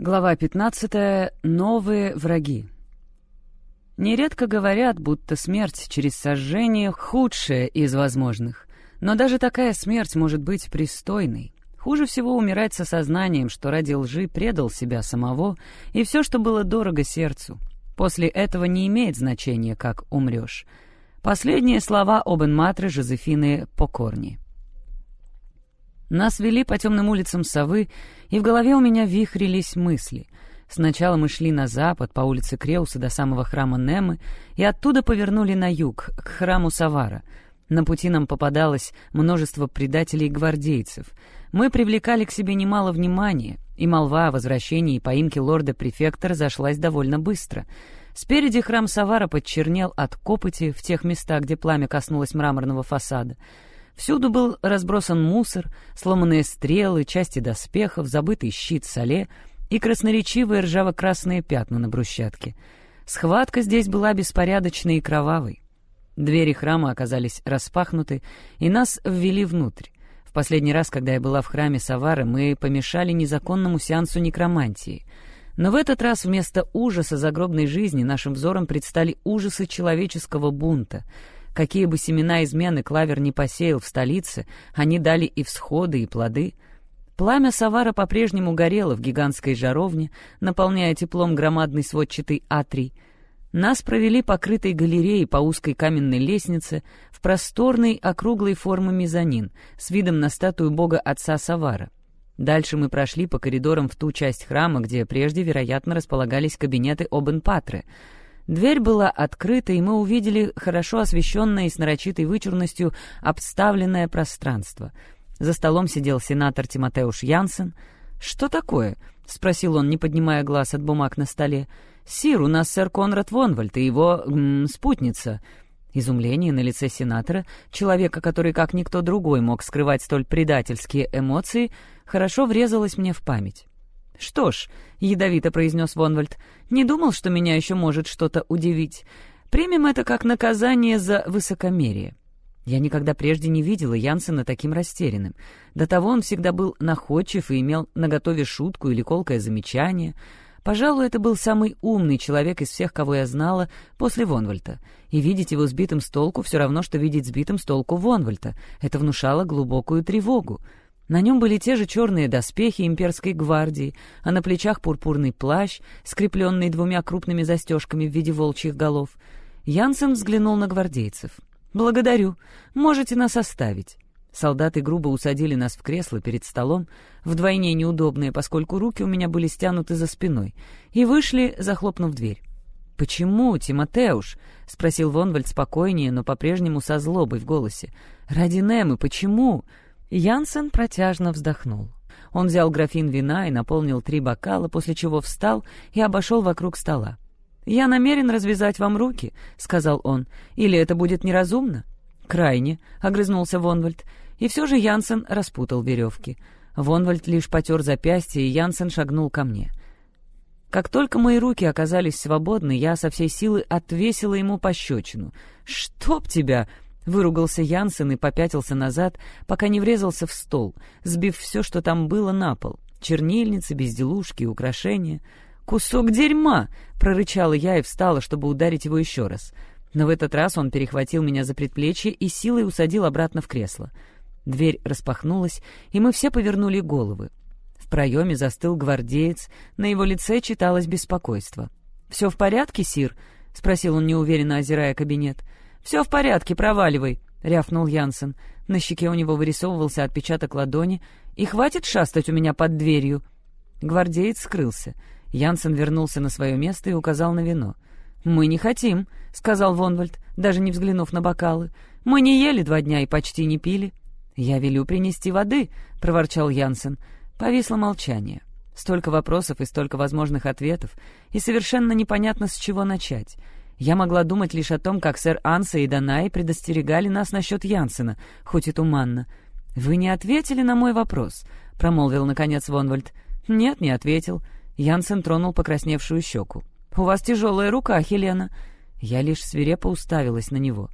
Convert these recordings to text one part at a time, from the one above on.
Глава 15. Новые враги. Нередко говорят, будто смерть через сожжение худшая из возможных. Но даже такая смерть может быть пристойной. Хуже всего умирать со сознанием, что ради лжи предал себя самого и все, что было дорого сердцу. После этого не имеет значения, как умрешь. Последние слова Обен Матры Жозефины Покорни. Нас вели по темным улицам совы, и в голове у меня вихрились мысли. Сначала мы шли на запад, по улице Креуса до самого храма Немы, и оттуда повернули на юг, к храму Савара. На пути нам попадалось множество предателей-гвардейцев. Мы привлекали к себе немало внимания, и молва о возвращении и поимке лорда-префекта разошлась довольно быстро. Спереди храм Савара подчернел от копоти в тех местах, где пламя коснулось мраморного фасада — Всюду был разбросан мусор, сломанные стрелы, части доспехов, забытый щит соле и красноречивые ржаво-красные пятна на брусчатке. Схватка здесь была беспорядочной и кровавой. Двери храма оказались распахнуты, и нас ввели внутрь. В последний раз, когда я была в храме Савары, мы помешали незаконному сеансу некромантии. Но в этот раз вместо ужаса загробной жизни нашим взором предстали ужасы человеческого бунта — Какие бы семена измены Клавер не посеял в столице, они дали и всходы, и плоды. Пламя Савара по-прежнему горело в гигантской жаровне, наполняя теплом громадный сводчатый атрий. Нас провели покрытой галереей по узкой каменной лестнице в просторной округлой формы мезонин с видом на статую бога отца Савара. Дальше мы прошли по коридорам в ту часть храма, где прежде, вероятно, располагались кабинеты Обен-Патре — Дверь была открыта, и мы увидели хорошо освещенное и с нарочитой вычурностью обставленное пространство. За столом сидел сенатор Тимотеуш Янсен. «Что такое?» — спросил он, не поднимая глаз от бумаг на столе. «Сир, у нас сэр Конрад Вонвальд и его... М, спутница». Изумление на лице сенатора, человека, который как никто другой мог скрывать столь предательские эмоции, хорошо врезалось мне в память. «Что ж», — ядовито произнес Вонвальд, — «не думал, что меня еще может что-то удивить. Примем это как наказание за высокомерие». Я никогда прежде не видела Янсена таким растерянным. До того он всегда был находчив и имел наготове шутку или колкое замечание. Пожалуй, это был самый умный человек из всех, кого я знала, после Вонвальта. И видеть его сбитым с толку все равно, что видеть сбитым с толку Вонвальта. Это внушало глубокую тревогу. На нем были те же черные доспехи имперской гвардии, а на плечах пурпурный плащ, скрепленный двумя крупными застежками в виде волчьих голов. Янсен взглянул на гвардейцев. «Благодарю. Можете нас оставить». Солдаты грубо усадили нас в кресло перед столом, вдвойне неудобные, поскольку руки у меня были стянуты за спиной, и вышли, захлопнув дверь. «Почему, Тимотеуш?» — спросил Вонвальд спокойнее, но по-прежнему со злобой в голосе. «Ради Немы, почему?» Янсен протяжно вздохнул. Он взял графин вина и наполнил три бокала, после чего встал и обошел вокруг стола. «Я намерен развязать вам руки», — сказал он. «Или это будет неразумно?» «Крайне», — огрызнулся Вонвальд. И все же Янсен распутал веревки. Вонвальд лишь потер запястье, и Янсен шагнул ко мне. Как только мои руки оказались свободны, я со всей силы отвесила ему пощечину. «Чтоб тебя!» Выругался Янсен и попятился назад, пока не врезался в стол, сбив все, что там было, на пол. Чернильницы, безделушки, украшения. «Кусок дерьма!» — прорычала я и встала, чтобы ударить его еще раз. Но в этот раз он перехватил меня за предплечье и силой усадил обратно в кресло. Дверь распахнулась, и мы все повернули головы. В проеме застыл гвардеец, на его лице читалось беспокойство. «Все в порядке, Сир?» — спросил он неуверенно, озирая кабинет. — «Все в порядке, проваливай», — рявкнул Янсен. На щеке у него вырисовывался отпечаток ладони. «И хватит шастать у меня под дверью». Гвардеец скрылся. Янсен вернулся на свое место и указал на вино. «Мы не хотим», — сказал Вонвальд, даже не взглянув на бокалы. «Мы не ели два дня и почти не пили». «Я велю принести воды», — проворчал Янсен. Повисло молчание. Столько вопросов и столько возможных ответов, и совершенно непонятно, с чего начать. Я могла думать лишь о том, как сэр Анса и Данай предостерегали нас насчет Янсена, хоть и туманно. «Вы не ответили на мой вопрос», — промолвил, наконец, Вонвальд. «Нет, не ответил». Янсен тронул покрасневшую щеку. «У вас тяжелая рука, Хелена». Я лишь свирепо уставилась на него.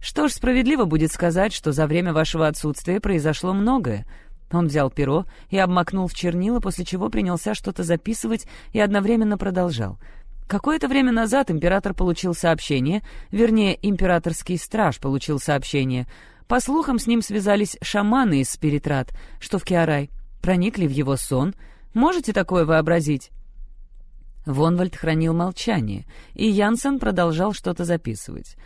«Что ж, справедливо будет сказать, что за время вашего отсутствия произошло многое. Он взял перо и обмакнул в чернила, после чего принялся что-то записывать и одновременно продолжал. Какое-то время назад император получил сообщение, вернее, императорский страж получил сообщение. По слухам, с ним связались шаманы из Спиритрат, что в Киарай, проникли в его сон. Можете такое вообразить? Вонвальд хранил молчание, и Янсен продолжал что-то записывать.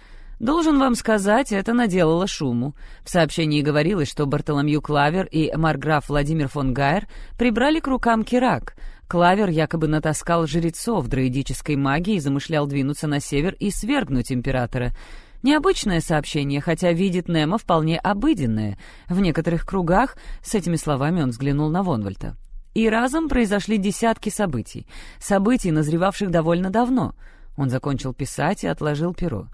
Должен вам сказать, это наделало шуму. В сообщении говорилось, что Бартоломью Клавер и марграф Владимир фон Гайер прибрали к рукам Кирак. Клавер якобы натаскал жрецов дроидической магии и замышлял двинуться на север и свергнуть императора. Необычное сообщение, хотя видит Немо вполне обыденное. В некоторых кругах, с этими словами он взглянул на Вонвальта. И разом произошли десятки событий. Событий, назревавших довольно давно. Он закончил писать и отложил перо.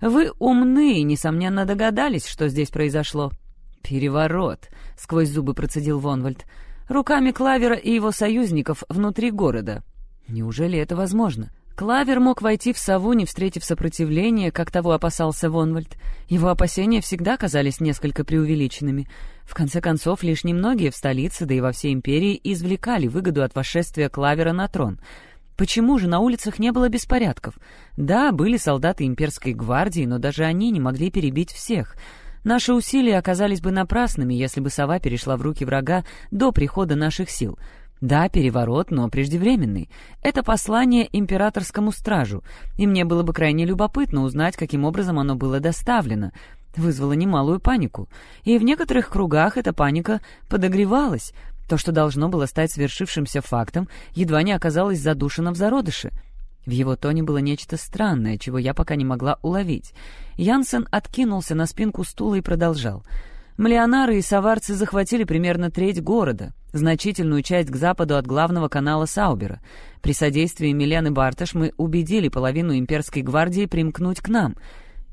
Вы умны и, несомненно, догадались, что здесь произошло». «Переворот», — сквозь зубы процедил Вонвальд. «Руками Клавера и его союзников внутри города». «Неужели это возможно?» Клавер мог войти в сову, не встретив сопротивления, как того опасался Вонвальд. Его опасения всегда казались несколько преувеличенными. В конце концов, лишь немногие в столице, да и во всей империи, извлекали выгоду от восшествия Клавера на трон — Почему же на улицах не было беспорядков? Да, были солдаты имперской гвардии, но даже они не могли перебить всех. Наши усилия оказались бы напрасными, если бы сова перешла в руки врага до прихода наших сил. Да, переворот, но преждевременный. Это послание императорскому стражу, и мне было бы крайне любопытно узнать, каким образом оно было доставлено. Вызвало немалую панику. И в некоторых кругах эта паника подогревалась — то, что должно было стать свершившимся фактом, едва не оказалось задушено в зародыше. В его тоне было нечто странное, чего я пока не могла уловить. Янсен откинулся на спинку стула и продолжал. «Млеонары и саварцы захватили примерно треть города, значительную часть к западу от главного канала Саубера. При содействии Милены Барташ мы убедили половину имперской гвардии примкнуть к нам —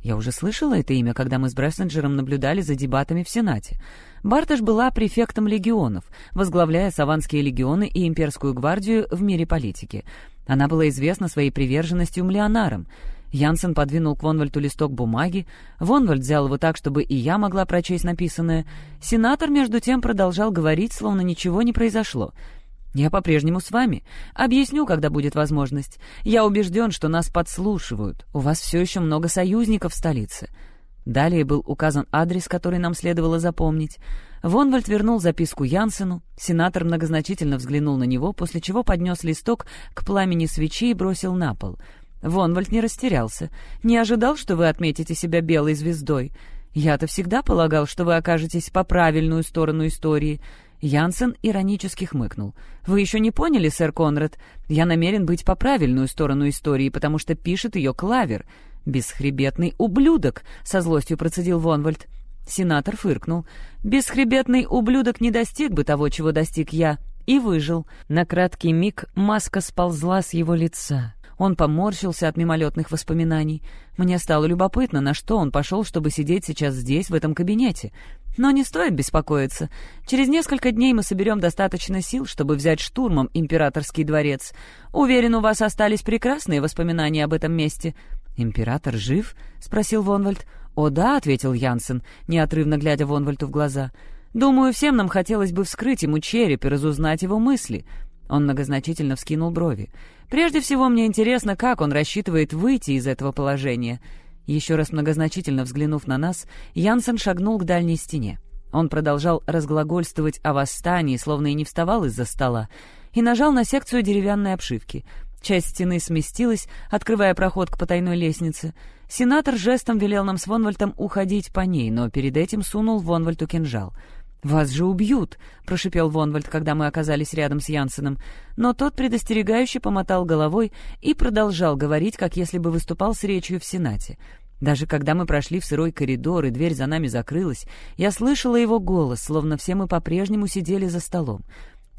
я уже слышала это имя, когда мы с Брессенджером наблюдали за дебатами в Сенате. Барташ была префектом легионов, возглавляя Саванские легионы и имперскую гвардию в мире политики. Она была известна своей приверженностью миллионарам. Янсен подвинул к Вонвальту листок бумаги. Вонвальд взял его так, чтобы и я могла прочесть написанное. Сенатор, между тем, продолжал говорить, словно ничего не произошло — «Я по-прежнему с вами. Объясню, когда будет возможность. Я убежден, что нас подслушивают. У вас все еще много союзников в столице». Далее был указан адрес, который нам следовало запомнить. Вонвальд вернул записку Янсену. Сенатор многозначительно взглянул на него, после чего поднес листок к пламени свечи и бросил на пол. Вонвальд не растерялся. «Не ожидал, что вы отметите себя белой звездой. Я-то всегда полагал, что вы окажетесь по правильную сторону истории». Янсен иронически хмыкнул. «Вы еще не поняли, сэр Конрад? Я намерен быть по правильную сторону истории, потому что пишет ее Клавер. Бесхребетный ублюдок!» — со злостью процедил Вонвальд. Сенатор фыркнул. «Бесхребетный ублюдок не достиг бы того, чего достиг я, и выжил». На краткий миг маска сползла с его лица. Он поморщился от мимолетных воспоминаний. Мне стало любопытно, на что он пошел, чтобы сидеть сейчас здесь, в этом кабинете. Но не стоит беспокоиться. Через несколько дней мы соберем достаточно сил, чтобы взять штурмом императорский дворец. Уверен, у вас остались прекрасные воспоминания об этом месте». «Император жив?» — спросил Вонвальд. «О да», — ответил Янсен, неотрывно глядя Вонвальту в глаза. «Думаю, всем нам хотелось бы вскрыть ему череп и разузнать его мысли». Он многозначительно вскинул брови. «Прежде всего, мне интересно, как он рассчитывает выйти из этого положения». Еще раз многозначительно взглянув на нас, Янсен шагнул к дальней стене. Он продолжал разглагольствовать о восстании, словно и не вставал из-за стола, и нажал на секцию деревянной обшивки. Часть стены сместилась, открывая проход к потайной лестнице. Сенатор жестом велел нам с Вонвальтом уходить по ней, но перед этим сунул Вонвальту кинжал — «Вас же убьют!» — прошипел Вонвальд, когда мы оказались рядом с Янсеном. Но тот предостерегающе помотал головой и продолжал говорить, как если бы выступал с речью в Сенате. Даже когда мы прошли в сырой коридор и дверь за нами закрылась, я слышала его голос, словно все мы по-прежнему сидели за столом.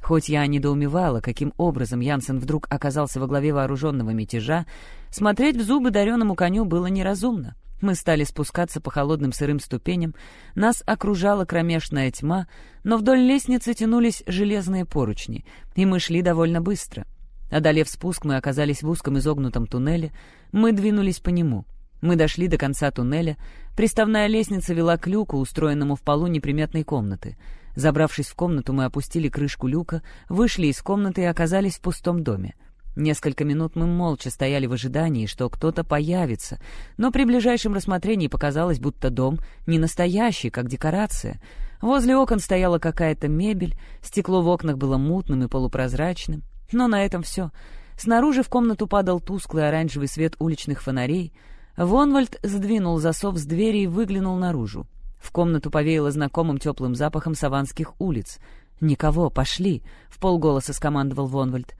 Хоть я недоумевала, каким образом Янсен вдруг оказался во главе вооруженного мятежа, смотреть в зубы дареному коню было неразумно. Мы стали спускаться по холодным сырым ступеням, нас окружала кромешная тьма, но вдоль лестницы тянулись железные поручни, и мы шли довольно быстро. Одолев спуск, мы оказались в узком изогнутом туннеле, мы двинулись по нему. Мы дошли до конца туннеля, приставная лестница вела к люку, устроенному в полу неприметной комнаты. Забравшись в комнату, мы опустили крышку люка, вышли из комнаты и оказались в пустом доме. Несколько минут мы молча стояли в ожидании, что кто-то появится, но при ближайшем рассмотрении показалось, будто дом не настоящий, как декорация. Возле окон стояла какая-то мебель, стекло в окнах было мутным и полупрозрачным. Но на этом все. Снаружи в комнату падал тусклый оранжевый свет уличных фонарей. Вонвальд сдвинул засов с двери и выглянул наружу. В комнату повеяло знакомым теплым запахом саванских улиц. «Никого, пошли!» — в полголоса скомандовал Вонвальд.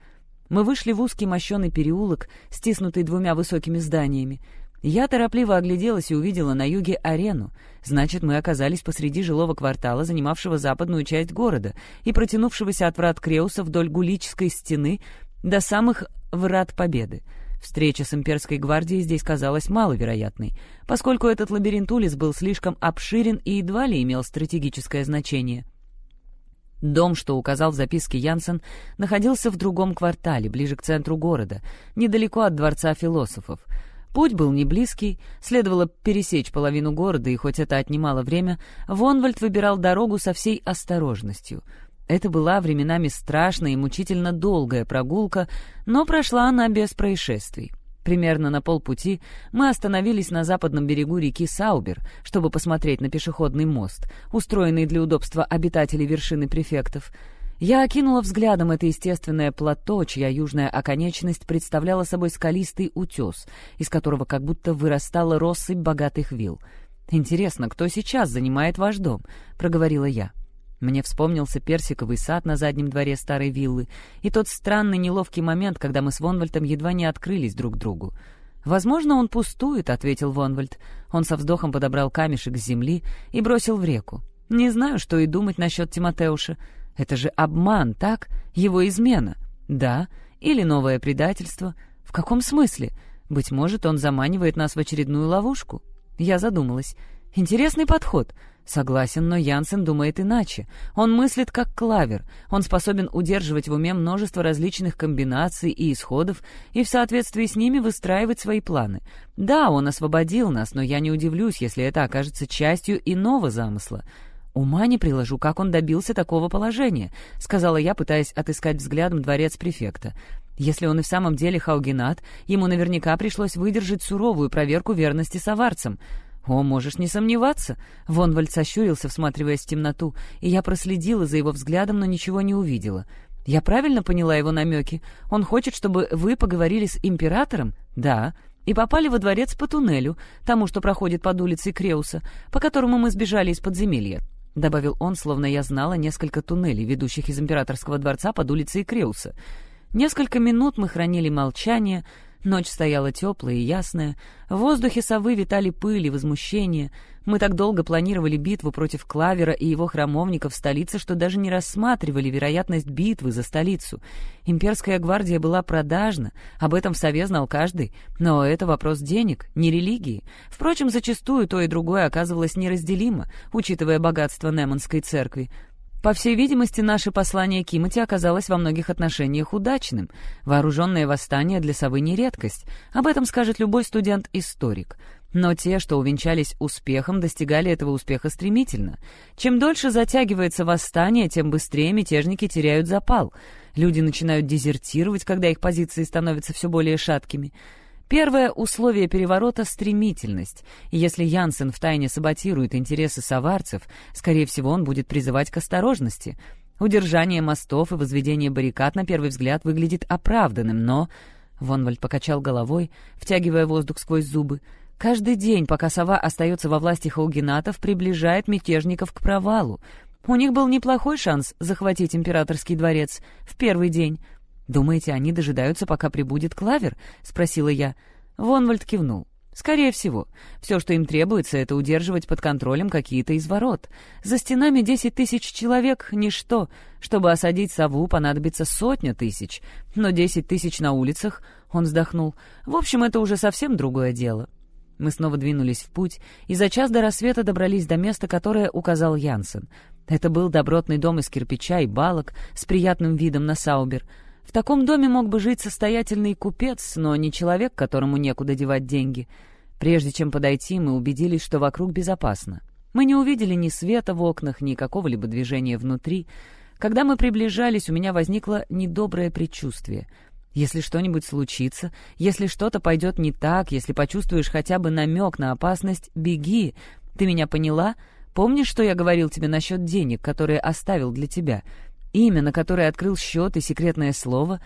Мы вышли в узкий мощеный переулок, стиснутый двумя высокими зданиями. Я торопливо огляделась и увидела на юге арену. Значит, мы оказались посреди жилого квартала, занимавшего западную часть города и протянувшегося от врат Креуса вдоль Гулической стены до самых врат Победы. Встреча с имперской гвардией здесь казалась маловероятной, поскольку этот лабиринт улиц был слишком обширен и едва ли имел стратегическое значение. Дом, что указал в записке Янсен, находился в другом квартале, ближе к центру города, недалеко от Дворца философов. Путь был не близкий, следовало пересечь половину города, и хоть это отнимало время, Вонвальд выбирал дорогу со всей осторожностью. Это была временами страшная и мучительно долгая прогулка, но прошла она без происшествий. Примерно на полпути мы остановились на западном берегу реки Саубер, чтобы посмотреть на пешеходный мост, устроенный для удобства обитателей вершины префектов. Я окинула взглядом это естественное плато, чья южная оконечность представляла собой скалистый утес, из которого как будто вырастала россыпь богатых вилл. «Интересно, кто сейчас занимает ваш дом?» — проговорила я. Мне вспомнился персиковый сад на заднем дворе старой виллы и тот странный неловкий момент, когда мы с Вонвальдом едва не открылись друг другу. «Возможно, он пустует», — ответил Вонвальд. Он со вздохом подобрал камешек с земли и бросил в реку. «Не знаю, что и думать насчет Тимотеуша. Это же обман, так? Его измена. Да. Или новое предательство. В каком смысле? Быть может, он заманивает нас в очередную ловушку?» Я задумалась. «Интересный подход». Согласен, но Янсен думает иначе. Он мыслит как клавер. Он способен удерживать в уме множество различных комбинаций и исходов и в соответствии с ними выстраивать свои планы. Да, он освободил нас, но я не удивлюсь, если это окажется частью иного замысла. «Ума не приложу, как он добился такого положения», — сказала я, пытаясь отыскать взглядом дворец префекта. «Если он и в самом деле хаугенат, ему наверняка пришлось выдержать суровую проверку верности саварцам». «О, можешь не сомневаться!» Вонвальд сощурился, всматриваясь в темноту, и я проследила за его взглядом, но ничего не увидела. «Я правильно поняла его намеки? Он хочет, чтобы вы поговорили с императором?» «Да», и попали во дворец по туннелю, тому, что проходит под улицей Креуса, по которому мы сбежали из подземелья», — добавил он, словно я знала несколько туннелей, ведущих из императорского дворца под улицей Креуса. Несколько минут мы хранили молчание, Ночь стояла теплая и ясная, в воздухе совы витали пыль и возмущение. Мы так долго планировали битву против Клавера и его храмовников в столице, что даже не рассматривали вероятность битвы за столицу. Имперская гвардия была продажна, об этом в сове знал каждый, но это вопрос денег, не религии. Впрочем, зачастую то и другое оказывалось неразделимо, учитывая богатство Неманской церкви. По всей видимости, наше послание Кимати оказалось во многих отношениях удачным. Вооруженное восстание для совы не редкость. Об этом скажет любой студент-историк. Но те, что увенчались успехом, достигали этого успеха стремительно. Чем дольше затягивается восстание, тем быстрее мятежники теряют запал. Люди начинают дезертировать, когда их позиции становятся все более шаткими. Первое условие переворота — стремительность. Если Янсен втайне саботирует интересы саварцев, скорее всего, он будет призывать к осторожности. Удержание мостов и возведение баррикад на первый взгляд выглядит оправданным, но... Вонвальд покачал головой, втягивая воздух сквозь зубы. Каждый день, пока сова остается во власти хаугенатов, приближает мятежников к провалу. У них был неплохой шанс захватить императорский дворец в первый день, «Думаете, они дожидаются, пока прибудет Клавер?» — спросила я. Вонвальд кивнул. «Скорее всего. Все, что им требуется, это удерживать под контролем какие-то из ворот. За стенами десять тысяч человек — ничто. Чтобы осадить сову, понадобится сотня тысяч. Но десять тысяч на улицах...» — он вздохнул. «В общем, это уже совсем другое дело». Мы снова двинулись в путь, и за час до рассвета добрались до места, которое указал Янсен. Это был добротный дом из кирпича и балок с приятным видом на Саубер — в таком доме мог бы жить состоятельный купец, но не человек, которому некуда девать деньги. Прежде чем подойти, мы убедились, что вокруг безопасно. Мы не увидели ни света в окнах, ни какого-либо движения внутри. Когда мы приближались, у меня возникло недоброе предчувствие. Если что-нибудь случится, если что-то пойдет не так, если почувствуешь хотя бы намек на опасность, беги. Ты меня поняла? Помнишь, что я говорил тебе насчет денег, которые оставил для тебя? Имя, на которое открыл счет и секретное слово?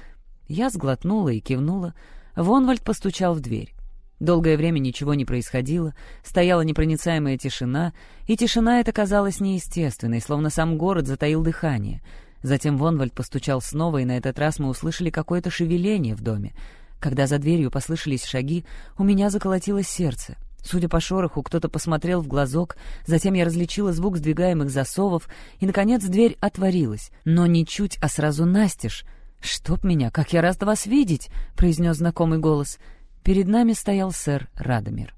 Я сглотнула и кивнула. Вонвальд постучал в дверь. Долгое время ничего не происходило, стояла непроницаемая тишина, и тишина эта казалась неестественной, словно сам город затаил дыхание. Затем Вонвальд постучал снова, и на этот раз мы услышали какое-то шевеление в доме. Когда за дверью послышались шаги, у меня заколотилось сердце. Судя по шороху, кто-то посмотрел в глазок, затем я различила звук сдвигаемых засовов, и, наконец, дверь отворилась, но не чуть, а сразу настежь. «Чтоб меня, как я рад вас видеть!» — произнес знакомый голос — Перед нами стоял сэр Радомир.